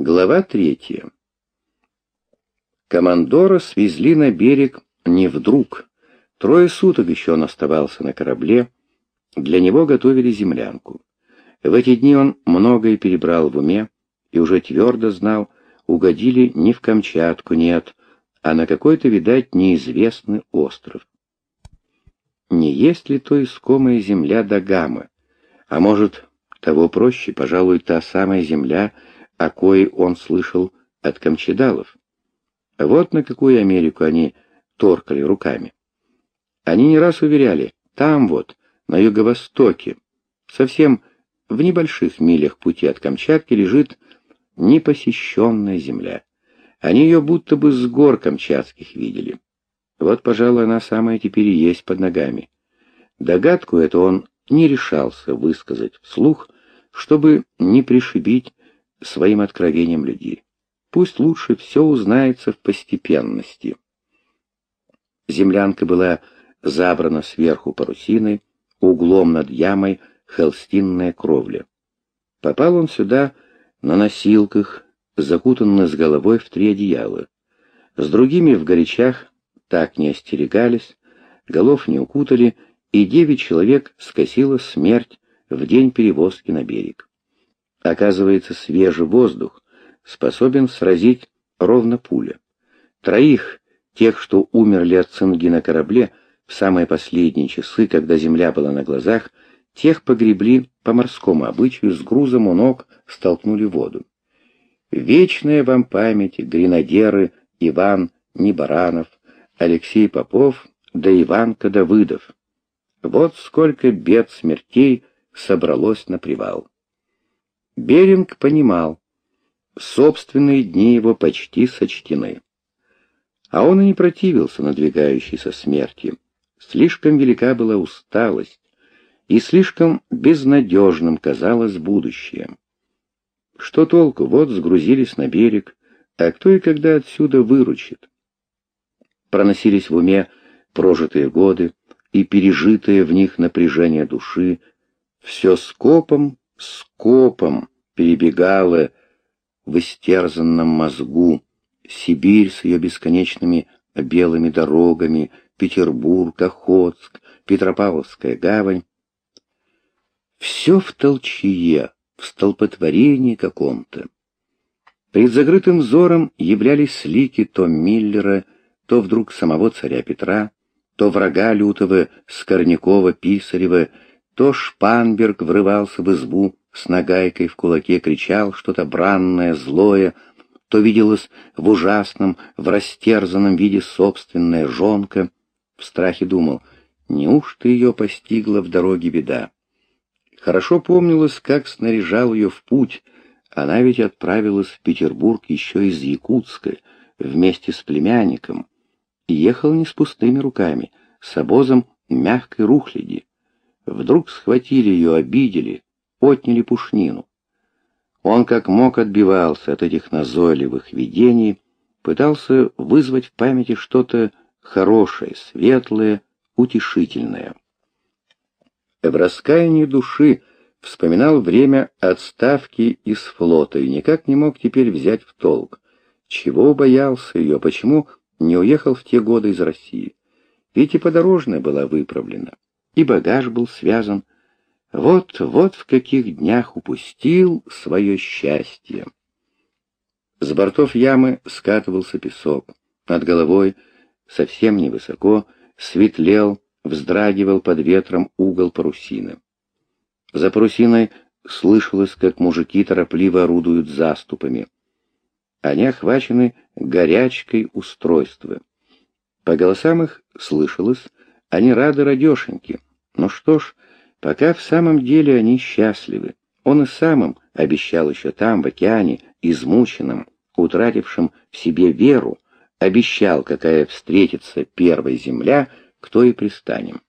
Глава третья. Командора свезли на берег не вдруг. Трое суток еще он оставался на корабле. Для него готовили землянку. В эти дни он многое перебрал в уме и уже твердо знал, угодили не в Камчатку, нет, а на какой-то, видать, неизвестный остров. Не есть ли то искомая земля Дагама? А может, того проще, пожалуй, та самая земля, о коей он слышал от камчедалов. Вот на какую Америку они торкали руками. Они не раз уверяли, там вот, на юго-востоке, совсем в небольших милях пути от Камчатки лежит непосещенная земля. Они ее будто бы с гор камчатских видели. Вот, пожалуй, она самая теперь и есть под ногами. Догадку эту он не решался высказать вслух, чтобы не пришибить своим откровением людей. Пусть лучше все узнается в постепенности. Землянка была забрана сверху парусиной, углом над ямой холстинная кровля. Попал он сюда на носилках, закутанный с головой в три одеяла. С другими в горячах так не остерегались, голов не укутали, и девять человек скосила смерть в день перевозки на берег. Оказывается, свежий воздух способен сразить ровно пуля. Троих, тех, что умерли от цинги на корабле, в самые последние часы, когда земля была на глазах, тех погребли по морскому обычаю, с грузом у ног столкнули в воду. Вечная вам память, гренадеры Иван Небаранов, Алексей Попов да Иванка Давыдов. Вот сколько бед смертей собралось на привал. Беринг понимал, собственные дни его почти сочтены. А он и не противился надвигающейся смерти. Слишком велика была усталость, и слишком безнадежным казалось будущее. Что толку, вот сгрузились на берег, а кто и когда отсюда выручит? Проносились в уме прожитые годы и пережитое в них напряжение души, все скопом скопом перебегала в истерзанном мозгу Сибирь с ее бесконечными белыми дорогами, Петербург, Охотск, Петропавловская гавань. Все в толчье, в столпотворении каком-то. Перед закрытым взором являлись лики то Миллера, то вдруг самого царя Петра, то врага лютого Скорнякова-Писарева, то Шпанберг врывался в избу с нагайкой в кулаке, кричал что-то бранное, злое, то виделось в ужасном, в растерзанном виде собственная жонка. В страхе думал, неужто ее постигла в дороге беда? Хорошо помнилось, как снаряжал ее в путь, она ведь отправилась в Петербург еще из Якутска, вместе с племянником, ехал не с пустыми руками, с обозом мягкой рухляди. Вдруг схватили ее, обидели, отняли пушнину. Он как мог отбивался от этих назойливых видений, пытался вызвать в памяти что-то хорошее, светлое, утешительное. В раскаянии души вспоминал время отставки из флота и никак не мог теперь взять в толк, чего боялся ее, почему не уехал в те годы из России. Ведь и подорожная была выправлена и багаж был связан. Вот, вот в каких днях упустил свое счастье. С бортов ямы скатывался песок. Над головой, совсем невысоко, светлел, вздрагивал под ветром угол парусины. За парусиной слышалось, как мужики торопливо орудуют заступами. Они охвачены горячкой устройства. По голосам их слышалось, они рады радешеньки. Ну что ж, пока в самом деле они счастливы. Он и самым обещал еще там, в океане, измученным, утратившим в себе веру, обещал, какая встретится первая земля, кто и пристанем.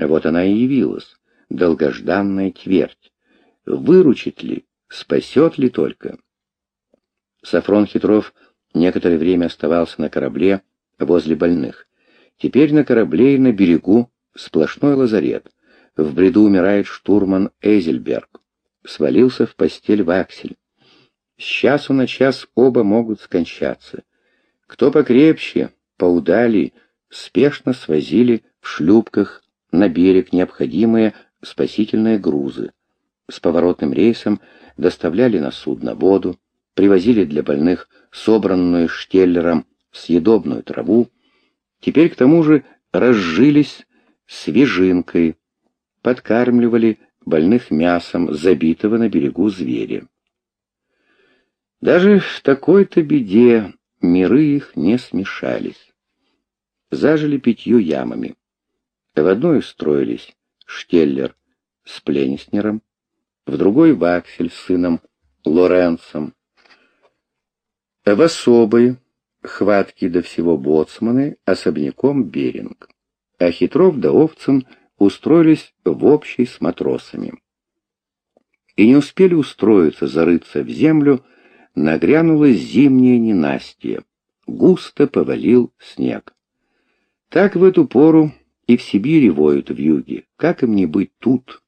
Вот она и явилась, долгожданная твердь. Выручит ли, спасет ли только? Сафрон Хитров некоторое время оставался на корабле возле больных. Теперь на корабле и на берегу Сплошной лазарет. В бреду умирает штурман Эзельберг. Свалился в постель Ваксель. С часу на час оба могут скончаться. Кто покрепче, поудали, спешно свозили в шлюпках на берег необходимые спасительные грузы. С поворотным рейсом доставляли на судно воду, привозили для больных собранную штеллером съедобную траву, теперь к тому же разжились свежинкой, подкармливали больных мясом забитого на берегу зверя. Даже в такой-то беде миры их не смешались. Зажили пятью ямами. В одной устроились Штеллер с Пленснером, в другой Ваксель с сыном Лоренцем. В особой, хватки до всего боцманы, особняком Беринг. А Хитров да Овцин устроились в общей с матросами. И не успели устроиться, зарыться в землю, нагрянуло зимнее ненастье. Густо повалил снег. Так в эту пору и в Сибири воют в юге. Как им не быть тут?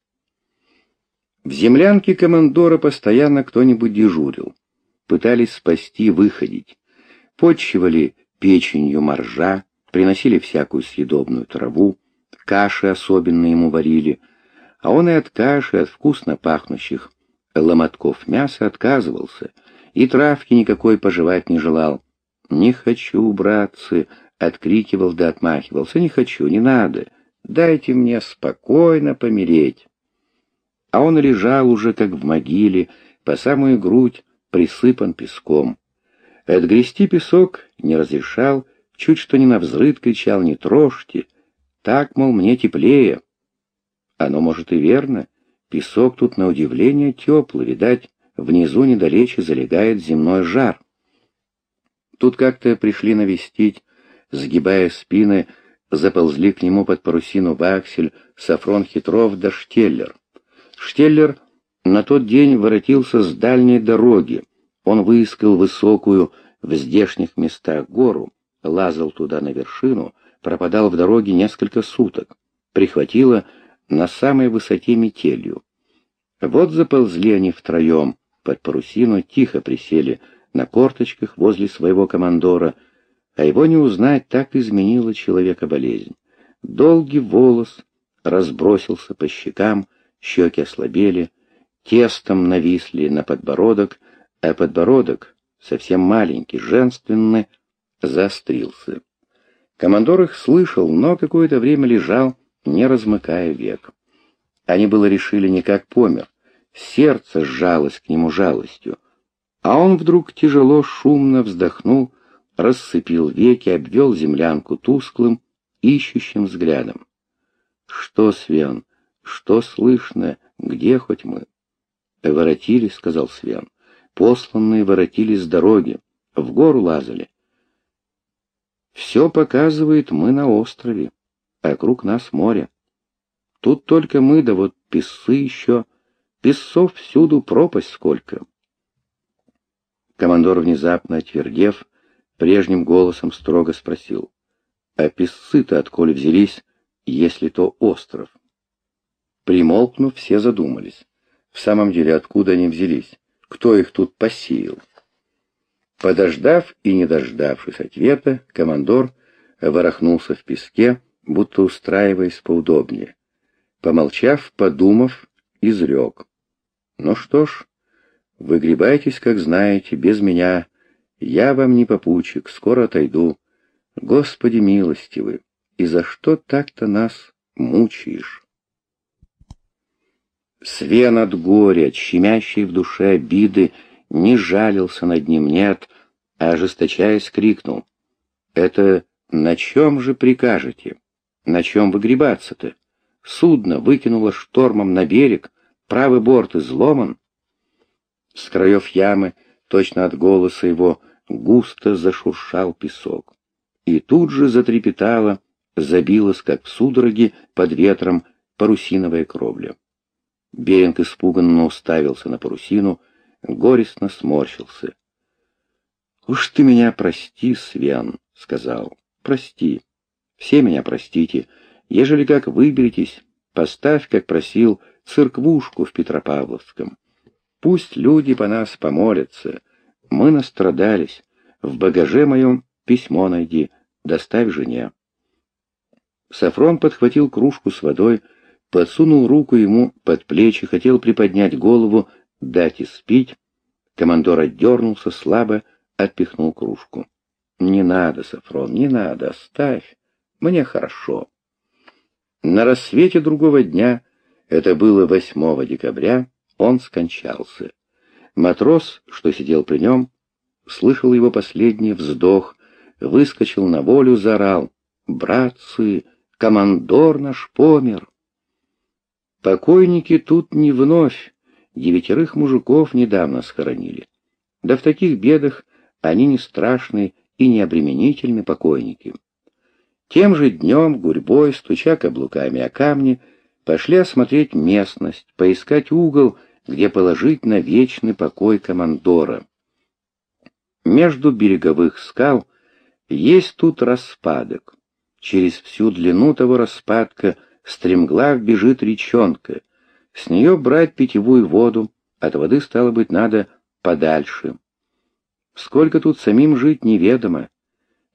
В землянке командора постоянно кто-нибудь дежурил. Пытались спасти, выходить. Почивали печенью моржа, приносили всякую съедобную траву, каши особенно ему варили, а он и от каши, от вкусно пахнущих ломотков мяса отказывался, и травки никакой пожевать не желал. «Не хочу, братцы!» — открикивал да отмахивался. «Не хочу, не надо! Дайте мне спокойно помереть!» А он лежал уже, как в могиле, по самую грудь, присыпан песком. Отгрести песок не разрешал, чуть что не навзрыд кричал «не трожьте!» Так, мол, мне теплее. Оно, может, и верно. Песок тут, на удивление, теплый, видать, внизу недалече залегает земной жар. Тут как-то пришли навестить, сгибая спины, заползли к нему под парусину Ваксель, Сафрон Хитров да Штеллер. Штеллер на тот день воротился с дальней дороги. Он выискал высокую в здешних местах гору, лазал туда на вершину, пропадал в дороге несколько суток, прихватило на самой высоте метелью. Вот заползли они втроем под парусину, тихо присели на корточках возле своего командора, а его не узнать так изменила человека болезнь. Долгий волос разбросился по щекам, щеки ослабели, тестом нависли на подбородок, а подбородок, совсем маленький, женственный, заострился. Командор их слышал, но какое-то время лежал, не размыкая век. Они было решили, никак помер. Сердце сжалось к нему жалостью. А он вдруг тяжело, шумно вздохнул, рассыпил веки, обвел землянку тусклым, ищущим взглядом. «Что, Свен, что слышно? Где хоть мы?» «Воротились», — сказал Свен. «Посланные воротились с дороги, в гору лазали. Все показывает, мы на острове, а вокруг нас море. Тут только мы, да вот песы еще. Песцов всюду пропасть сколько. Командор, внезапно отвердев, прежним голосом строго спросил. А песцы-то отколе взялись, если то остров? Примолкнув, все задумались. В самом деле, откуда они взялись? Кто их тут посеял? Подождав и не дождавшись ответа, командор ворохнулся в песке, будто устраиваясь поудобнее. Помолчав, подумав, изрек. «Ну что ж, выгребайтесь, как знаете, без меня. Я вам не попутчик, скоро отойду. Господи милостивый, и за что так-то нас мучаешь?» Свен от горя, щемящей в душе обиды, не жалился над ним, нет, а ожесточаясь крикнул. «Это на чем же прикажете? На чем выгребаться-то? Судно выкинуло штормом на берег, правый борт изломан». С краев ямы, точно от голоса его, густо зашуршал песок. И тут же затрепетало, забилось, как в судороге, под ветром парусиновая кровля. Беринг испуганно уставился на парусину, горестно сморщился. «Уж ты меня прости, Свен», — сказал, — «прости. Все меня простите. Ежели как выберетесь, поставь, как просил, церквушку в Петропавловском. Пусть люди по нас помолятся. Мы настрадались. В багаже моем письмо найди, доставь жене. Сафрон подхватил кружку с водой, подсунул руку ему под плечи, хотел приподнять голову, и спить. Командор отдернулся слабо, отпихнул кружку. «Не надо, Сафрон, не надо, оставь. Мне хорошо». На рассвете другого дня, это было 8 декабря, он скончался. Матрос, что сидел при нем, слышал его последний вздох, выскочил на волю, заорал. «Братцы, командор наш помер!» Покойники тут не вновь, девятерых мужиков недавно схоронили. Да в таких бедах они не страшны и не обременительны покойники. Тем же днем, гурьбой, стуча каблуками о камни, пошли осмотреть местность, поискать угол, где положить на вечный покой командора. Между береговых скал есть тут распадок. Через всю длину того распадка стремглав бежит речонка. С нее брать питьевую воду, от воды, стало быть, надо подальше. Сколько тут самим жить неведомо.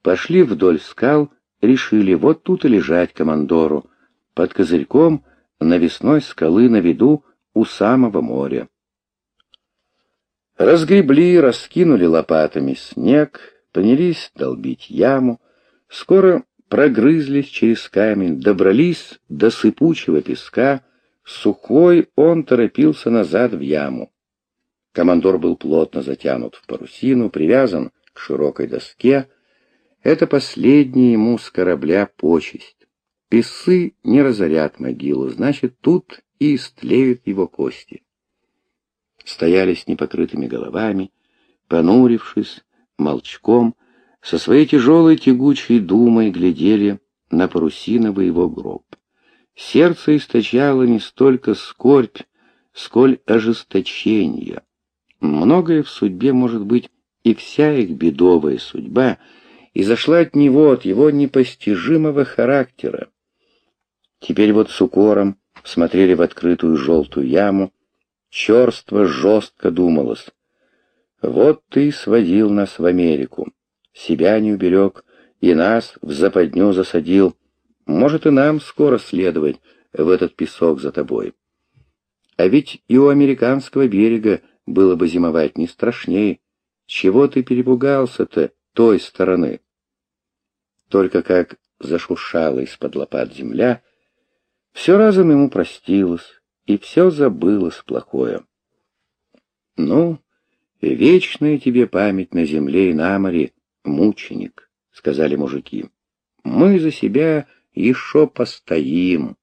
Пошли вдоль скал, решили, вот тут и лежать командору, под козырьком навесной скалы на виду у самого моря. Разгребли, раскинули лопатами снег, принялись долбить яму, скоро прогрызлись через камень, добрались до сыпучего песка, сухой он торопился назад в яму. Командор был плотно затянут в парусину, привязан к широкой доске. Это последняя ему с корабля почесть. Песы не разорят могилу, значит, тут и истлеют его кости. Стояли с непокрытыми головами, понурившись, молчком, со своей тяжелой тягучей думой глядели на парусиновый его гроб. Сердце источало не столько скорбь, сколь ожесточение. Многое в судьбе может быть, и вся их бедовая судьба изошла от него, от его непостижимого характера. Теперь вот с укором смотрели в открытую желтую яму, черство жестко думалось. Вот ты сводил нас в Америку, себя не уберег и нас в западню засадил. Может, и нам скоро следовать в этот песок за тобой. А ведь и у американского берега было бы зимовать не страшней. Чего ты перепугался-то той стороны? Только как зашуршала из-под лопат земля, все разом ему простилось, и все забылось плохое. Ну, вечная тебе память на земле и на море, мученик, — сказали мужики. Мы за себя еще постоим.